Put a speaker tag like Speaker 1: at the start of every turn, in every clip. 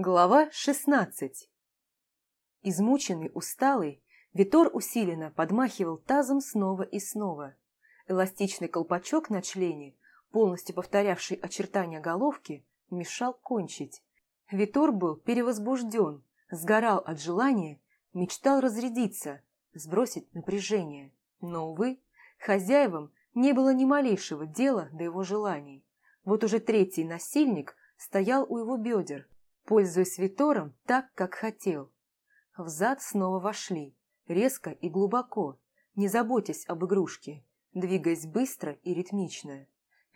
Speaker 1: Глава 16 Измученный, усталый, Витор усиленно подмахивал тазом снова и снова. Эластичный колпачок на члене, полностью повторявший очертания головки, мешал кончить. Витор был перевозбужден, сгорал от желания, мечтал разрядиться, сбросить напряжение. Но, увы, хозяевам не было ни малейшего дела до его желаний. Вот уже третий насильник стоял у его бедер, пользуясь Витором так, как хотел. В зад снова вошли, резко и глубоко, не заботясь об игрушке, двигаясь быстро и ритмично.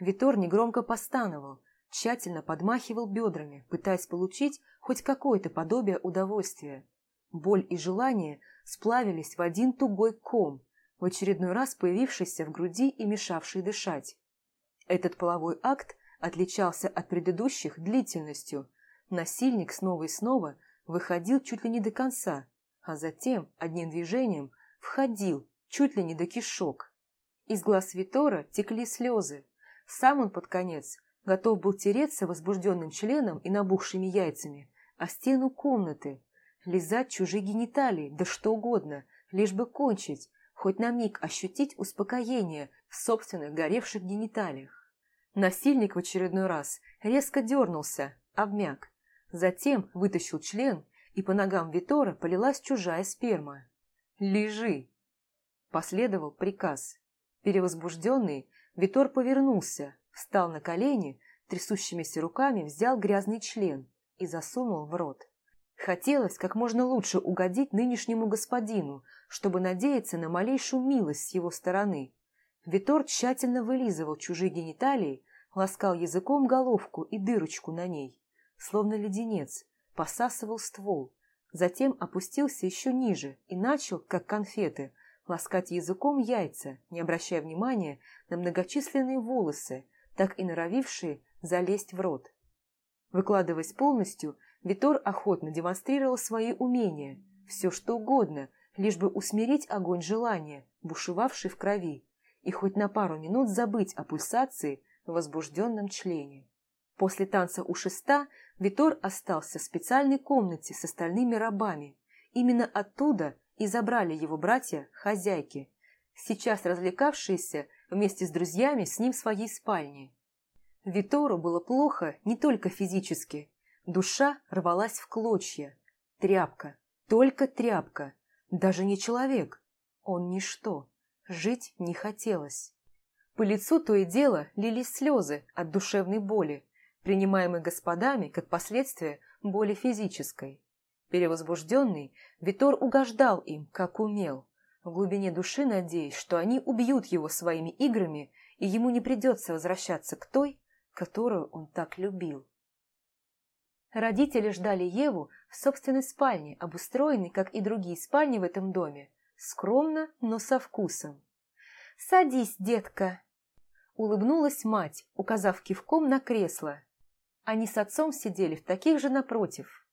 Speaker 1: Витор негромко постановал, тщательно подмахивал бедрами, пытаясь получить хоть какое-то подобие удовольствия. Боль и желание сплавились в один тугой ком, в очередной раз появившийся в груди и мешавший дышать. Этот половой акт отличался от предыдущих длительностью – Насильник снова и снова выходил чуть ли не до конца, а затем одним движением входил чуть ли не до кишок. Из глаз Витора текли слезы. Сам он под конец готов был тереться возбужденным членом и набухшими яйцами о стену комнаты, лизать чужие гениталии, да что угодно, лишь бы кончить, хоть на миг ощутить успокоение в собственных горевших гениталиях. Насильник в очередной раз резко дернулся, обмяк, Затем вытащил член, и по ногам Витора полилась чужая сперма. «Лежи!» Последовал приказ. Перевозбужденный, Витор повернулся, встал на колени, трясущимися руками взял грязный член и засунул в рот. Хотелось как можно лучше угодить нынешнему господину, чтобы надеяться на малейшую милость с его стороны. Витор тщательно вылизывал чужие гениталии, ласкал языком головку и дырочку на ней словно леденец, посасывал ствол, затем опустился еще ниже и начал, как конфеты, ласкать языком яйца, не обращая внимания на многочисленные волосы, так и норовившие залезть в рот. Выкладываясь полностью, Витор охотно демонстрировал свои умения, все что угодно, лишь бы усмирить огонь желания, бушевавший в крови, и хоть на пару минут забыть о пульсации в возбужденном члене. После танца у шеста Витор остался в специальной комнате с остальными рабами. Именно оттуда и забрали его братья-хозяйки, сейчас развлекавшиеся вместе с друзьями с ним в своей спальне. Витору было плохо не только физически. Душа рвалась в клочья. Тряпка, только тряпка, даже не человек. Он ничто, жить не хотелось. По лицу то и дело лились слезы от душевной боли, принимаемой господами как последствие боли физической. Перевозбужденный, Витор угождал им, как умел, в глубине души надеясь, что они убьют его своими играми, и ему не придется возвращаться к той, которую он так любил. Родители ждали Еву в собственной спальне, обустроенной, как и другие спальни в этом доме, скромно, но со вкусом. «Садись, детка!» Улыбнулась мать, указав кивком на кресло, они с отцом сидели в таких же напротив.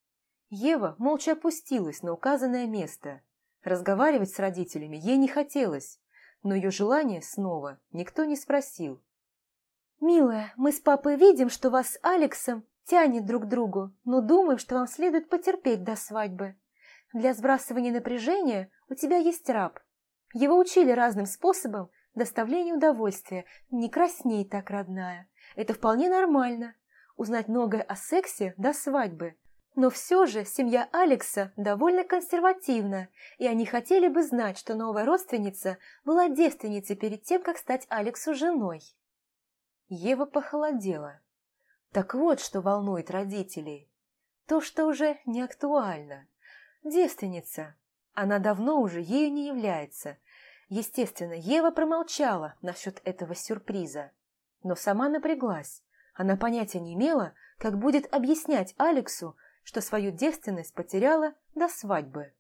Speaker 1: Ева молча опустилась на указанное место. Разговаривать с родителями ей не хотелось, но ее желание снова никто не спросил. «Милая, мы с папой видим, что вас с Алексом тянет друг к другу, но думаем, что вам следует потерпеть до свадьбы. Для сбрасывания напряжения у тебя есть раб. Его учили разным способом доставления удовольствия. Не красней так, родная. Это вполне нормально узнать многое о сексе до свадьбы. Но все же семья Алекса довольно консервативна, и они хотели бы знать, что новая родственница была девственницей перед тем, как стать Алексу женой. Ева похолодела. Так вот, что волнует родителей. То, что уже не актуально. Девственница. Она давно уже ею не является. Естественно, Ева промолчала насчет этого сюрприза. Но сама напряглась. Она понятия не имела, как будет объяснять Алексу, что свою девственность потеряла до свадьбы.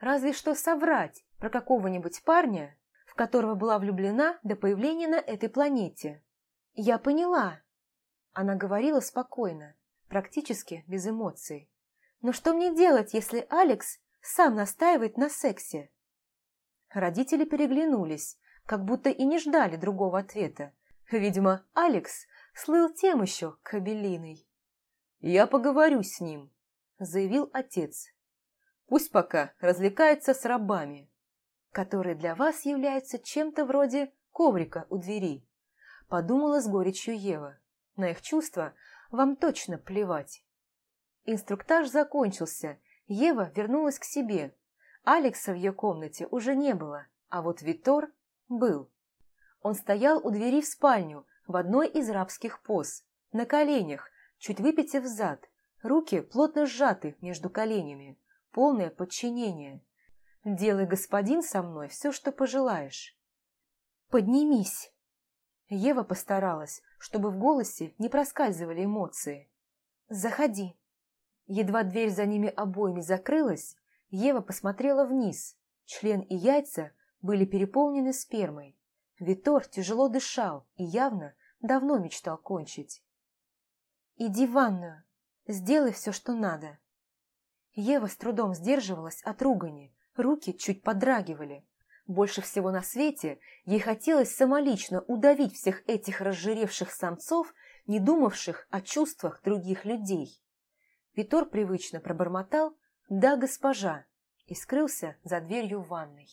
Speaker 1: Разве что соврать про какого-нибудь парня, в которого была влюблена до появления на этой планете. «Я поняла», – она говорила спокойно, практически без эмоций. «Но что мне делать, если Алекс сам настаивает на сексе?» Родители переглянулись, как будто и не ждали другого ответа. Видимо, Алекс слыл тем еще кабелиной. «Я поговорю с ним», заявил отец. «Пусть пока развлекается с рабами, которые для вас являются чем-то вроде коврика у двери», подумала с горечью Ева. На их чувства вам точно плевать. Инструктаж закончился, Ева вернулась к себе. Алекса в ее комнате уже не было, а вот Витор был. Он стоял у двери в спальню в одной из рабских поз, на коленях, чуть выпитив зад, руки плотно сжаты между коленями, полное подчинение. «Делай, господин, со мной все, что пожелаешь». «Поднимись!» Ева постаралась, чтобы в голосе не проскальзывали эмоции. «Заходи». Едва дверь за ними обоими закрылась, Ева посмотрела вниз. Член и яйца были переполнены спермой. Витор тяжело дышал и явно давно мечтал кончить. «Иди в ванную, сделай все, что надо». Ева с трудом сдерживалась от ругани, руки чуть подрагивали. Больше всего на свете ей хотелось самолично удавить всех этих разжиревших самцов, не думавших о чувствах других людей. Витор привычно пробормотал «Да, госпожа!» и скрылся за дверью ванной.